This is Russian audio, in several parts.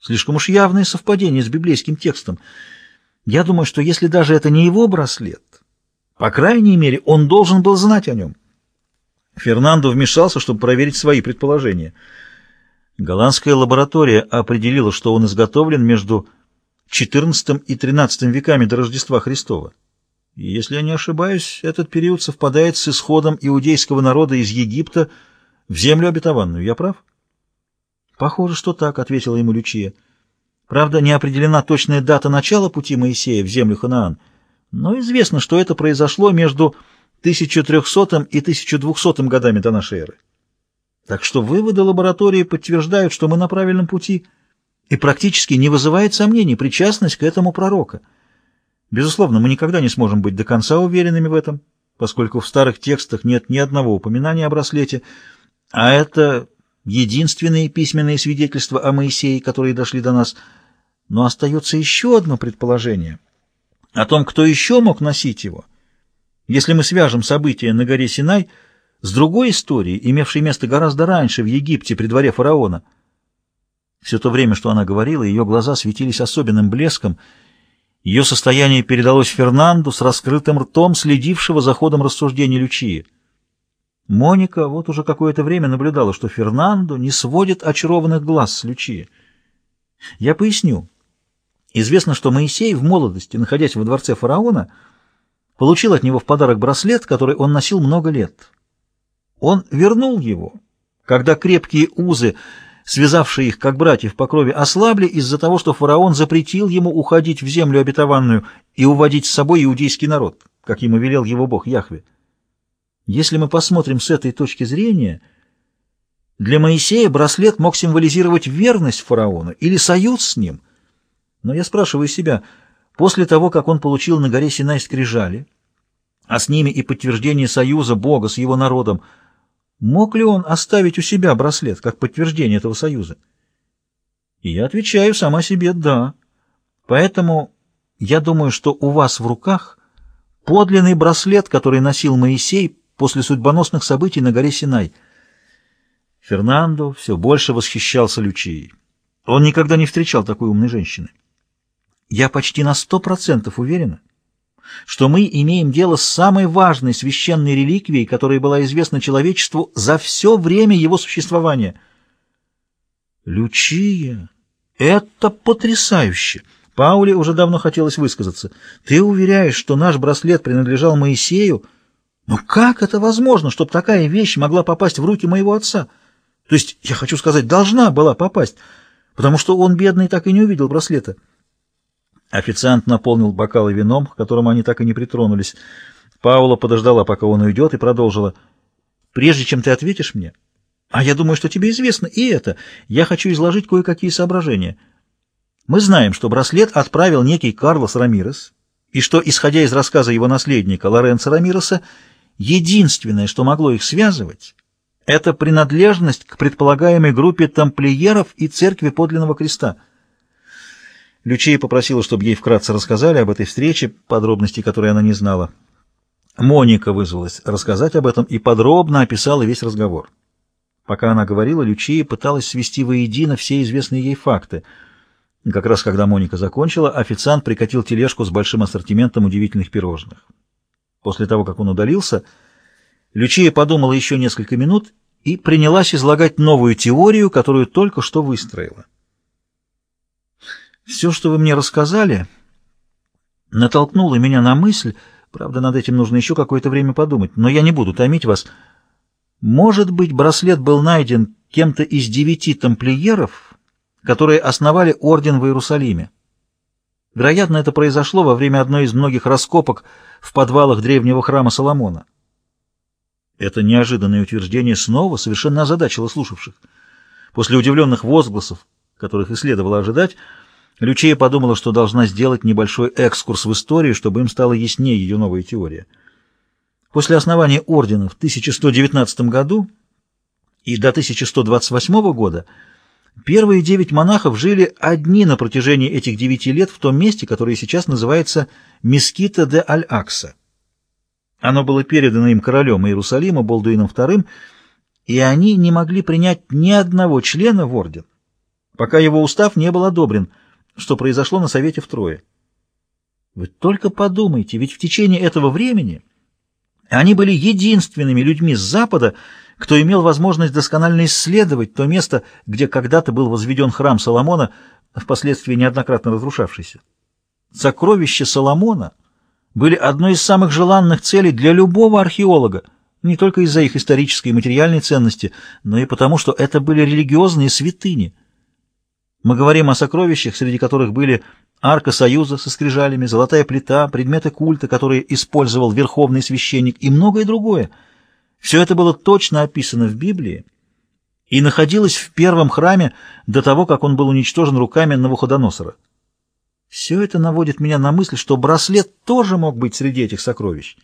Слишком уж явное совпадение с библейским текстом. Я думаю, что если даже это не его браслет, по крайней мере, он должен был знать о нем. Фернандо вмешался, чтобы проверить свои предположения. Голландская лаборатория определила, что он изготовлен между XIV и XIII веками до Рождества Христова. И, если я не ошибаюсь, этот период совпадает с исходом иудейского народа из Египта в землю обетованную. Я прав? Похоже, что так, — ответила ему Лючия. Правда, не определена точная дата начала пути Моисея в землю Ханаан, но известно, что это произошло между 1300 и 1200 годами до нашей эры. Так что выводы лаборатории подтверждают, что мы на правильном пути, и практически не вызывает сомнений причастность к этому пророка. Безусловно, мы никогда не сможем быть до конца уверенными в этом, поскольку в старых текстах нет ни одного упоминания о браслете, а это единственные письменные свидетельства о Моисее, которые дошли до нас. Но остается еще одно предположение о том, кто еще мог носить его — если мы свяжем события на горе Синай с другой историей, имевшей место гораздо раньше в Египте при дворе фараона. Все то время, что она говорила, ее глаза светились особенным блеском. Ее состояние передалось Фернанду с раскрытым ртом, следившего за ходом рассуждений Лючии. Моника вот уже какое-то время наблюдала, что Фернандо не сводит очарованных глаз с Лючии. Я поясню. Известно, что Моисей в молодости, находясь во дворце фараона, получил от него в подарок браслет, который он носил много лет. Он вернул его, когда крепкие узы, связавшие их как братьев по крови, ослабли из-за того, что фараон запретил ему уходить в землю обетованную и уводить с собой иудейский народ, как ему велел его бог Яхве. Если мы посмотрим с этой точки зрения, для Моисея браслет мог символизировать верность фараону или союз с ним. Но я спрашиваю себя, После того, как он получил на горе Синай скрижали, а с ними и подтверждение союза Бога с его народом, мог ли он оставить у себя браслет, как подтверждение этого союза? И я отвечаю сама себе «да». Поэтому я думаю, что у вас в руках подлинный браслет, который носил Моисей после судьбоносных событий на горе Синай. Фернандо все больше восхищался Лючией. Он никогда не встречал такой умной женщины. Я почти на сто процентов уверена, что мы имеем дело с самой важной священной реликвией, которая была известна человечеству за все время его существования. Лючия, это потрясающе! Пауле уже давно хотелось высказаться. Ты уверяешь, что наш браслет принадлежал Моисею? Но как это возможно, чтобы такая вещь могла попасть в руки моего отца? То есть, я хочу сказать, должна была попасть, потому что он, бедный, так и не увидел браслета. Официант наполнил бокалы вином, к которому они так и не притронулись. Паула подождала, пока он уйдет, и продолжила. «Прежде чем ты ответишь мне, а я думаю, что тебе известно и это, я хочу изложить кое-какие соображения. Мы знаем, что браслет отправил некий Карлос Рамирес, и что, исходя из рассказа его наследника Лоренцо Рамиреса, единственное, что могло их связывать, это принадлежность к предполагаемой группе тамплиеров и церкви подлинного креста — Лючия попросила, чтобы ей вкратце рассказали об этой встрече, подробностей которой она не знала. Моника вызвалась рассказать об этом и подробно описала весь разговор. Пока она говорила, Лючия пыталась свести воедино все известные ей факты. Как раз когда Моника закончила, официант прикатил тележку с большим ассортиментом удивительных пирожных. После того, как он удалился, Лючия подумала еще несколько минут и принялась излагать новую теорию, которую только что выстроила. Все, что вы мне рассказали, натолкнуло меня на мысль, правда, над этим нужно еще какое-то время подумать, но я не буду томить вас. Может быть, браслет был найден кем-то из девяти тамплиеров, которые основали орден в Иерусалиме. Вероятно, это произошло во время одной из многих раскопок в подвалах древнего храма Соломона. Это неожиданное утверждение снова совершенно озадачило слушавших. После удивленных возгласов, которых и следовало ожидать, Лючия подумала, что должна сделать небольшой экскурс в историю, чтобы им стало яснее ее новая теория. После основания ордена в 1119 году и до 1128 года первые девять монахов жили одни на протяжении этих девяти лет в том месте, которое сейчас называется Мескита де Аль-Акса. Оно было передано им королем Иерусалима Болдуином II, и они не могли принять ни одного члена в орден пока его устав не был одобрен, что произошло на Совете в Трое. Вы только подумайте, ведь в течение этого времени они были единственными людьми с Запада, кто имел возможность досконально исследовать то место, где когда-то был возведен храм Соломона, впоследствии неоднократно разрушавшийся. Сокровища Соломона были одной из самых желанных целей для любого археолога, не только из-за их исторической и материальной ценности, но и потому, что это были религиозные святыни. Мы говорим о сокровищах, среди которых были арка союза со скрижалями, золотая плита, предметы культа, которые использовал верховный священник и многое другое. Все это было точно описано в Библии и находилось в первом храме до того, как он был уничтожен руками Навуходоносора. Все это наводит меня на мысль, что браслет тоже мог быть среди этих сокровищ.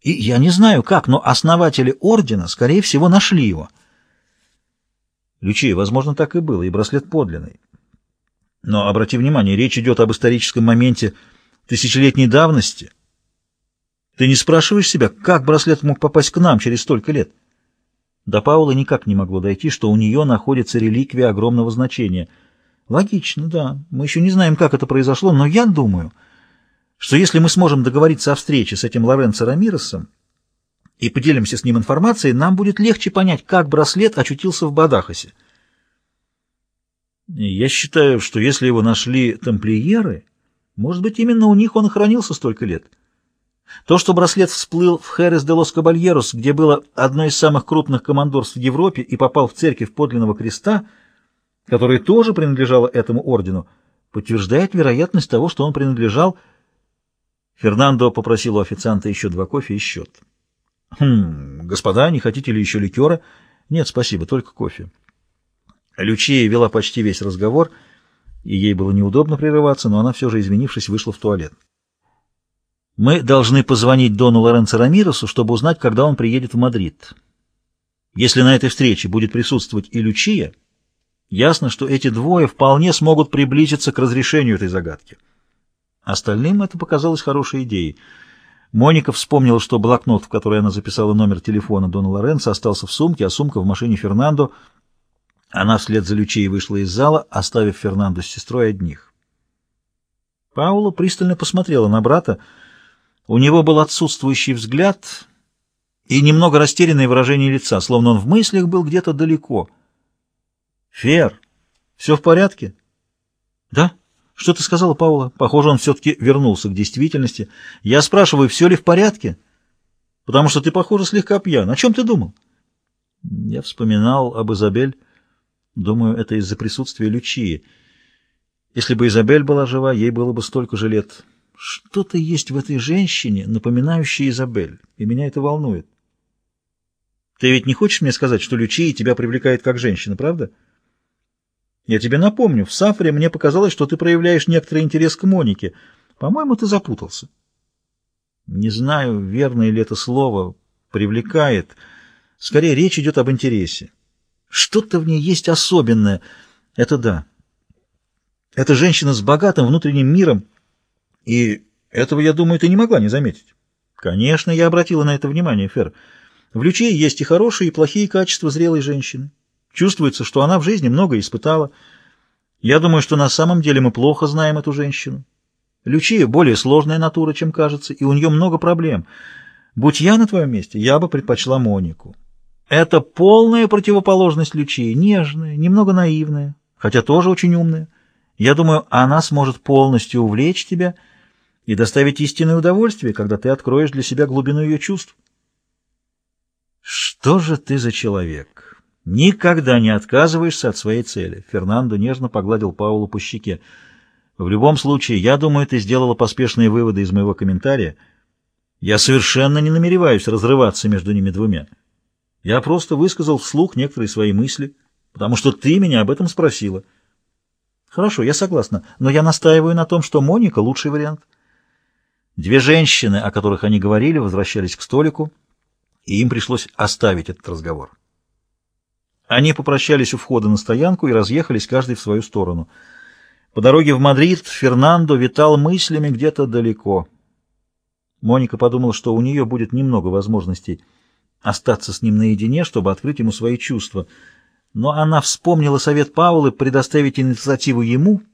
И я не знаю как, но основатели ордена, скорее всего, нашли его. Лючи, возможно, так и было, и браслет подлинный. Но обрати внимание, речь идет об историческом моменте тысячелетней давности. Ты не спрашиваешь себя, как браслет мог попасть к нам через столько лет? До Паула никак не могло дойти, что у нее находится реликвия огромного значения. Логично, да. Мы еще не знаем, как это произошло, но я думаю что если мы сможем договориться о встрече с этим Лоренцо Рамиросом и поделимся с ним информацией, нам будет легче понять, как браслет очутился в Бадахасе. Я считаю, что если его нашли тамплиеры, может быть, именно у них он и хранился столько лет. То, что браслет всплыл в Херес де лос Кабальерос, где было одно из самых крупных командорств в Европе, и попал в церковь подлинного креста, которая тоже принадлежала этому ордену, подтверждает вероятность того, что он принадлежал Фернандо попросил у официанта еще два кофе и счет. «Хм, господа, не хотите ли еще ликера?» «Нет, спасибо, только кофе». Лючия вела почти весь разговор, и ей было неудобно прерываться, но она все же, извинившись, вышла в туалет. «Мы должны позвонить Дону Лоренцо Рамиросу, чтобы узнать, когда он приедет в Мадрид. Если на этой встрече будет присутствовать и Лючия, ясно, что эти двое вполне смогут приблизиться к разрешению этой загадки». Остальным это показалось хорошей идеей. Моника вспомнила, что блокнот, в который она записала номер телефона Дона Лоренцо, остался в сумке, а сумка в машине Фернандо. Она вслед за Лючей вышла из зала, оставив Фернандо с сестрой одних. Паула пристально посмотрела на брата. У него был отсутствующий взгляд и немного растерянное выражение лица, словно он в мыслях был где-то далеко. «Фер, все в порядке?» «Да?» «Что ты сказала, Паула?» Похоже, он все-таки вернулся к действительности. «Я спрашиваю, все ли в порядке?» «Потому что ты, похоже, слегка пьян. О чем ты думал?» Я вспоминал об Изабель. Думаю, это из-за присутствия Лючии. Если бы Изабель была жива, ей было бы столько же лет. Что-то есть в этой женщине, напоминающее Изабель, и меня это волнует. Ты ведь не хочешь мне сказать, что Лючия тебя привлекает как женщина, правда?» Я тебе напомню, в Сафре мне показалось, что ты проявляешь некоторый интерес к Монике. По-моему, ты запутался. Не знаю, верное ли это слово «привлекает». Скорее, речь идет об интересе. Что-то в ней есть особенное. Это да. Это женщина с богатым внутренним миром, и этого, я думаю, ты не могла не заметить. Конечно, я обратила на это внимание, Фер. В Лючее есть и хорошие, и плохие качества зрелой женщины. Чувствуется, что она в жизни много испытала. Я думаю, что на самом деле мы плохо знаем эту женщину. Лючия более сложная натура, чем кажется, и у нее много проблем. Будь я на твоем месте, я бы предпочла Монику. Это полная противоположность Лючии, нежная, немного наивная, хотя тоже очень умная. Я думаю, она сможет полностью увлечь тебя и доставить истинное удовольствие, когда ты откроешь для себя глубину ее чувств. Что же ты за человек? Никогда не отказываешься от своей цели. Фернандо нежно погладил Паулу по щеке. В любом случае, я думаю, ты сделала поспешные выводы из моего комментария. Я совершенно не намереваюсь разрываться между ними двумя. Я просто высказал вслух некоторые свои мысли, потому что ты меня об этом спросила. Хорошо, я согласна, но я настаиваю на том, что Моника — лучший вариант. Две женщины, о которых они говорили, возвращались к столику, и им пришлось оставить этот разговор. Они попрощались у входа на стоянку и разъехались каждый в свою сторону. По дороге в Мадрид Фернандо витал мыслями где-то далеко. Моника подумала, что у нее будет немного возможностей остаться с ним наедине, чтобы открыть ему свои чувства. но она вспомнила совет Паулы предоставить инициативу ему —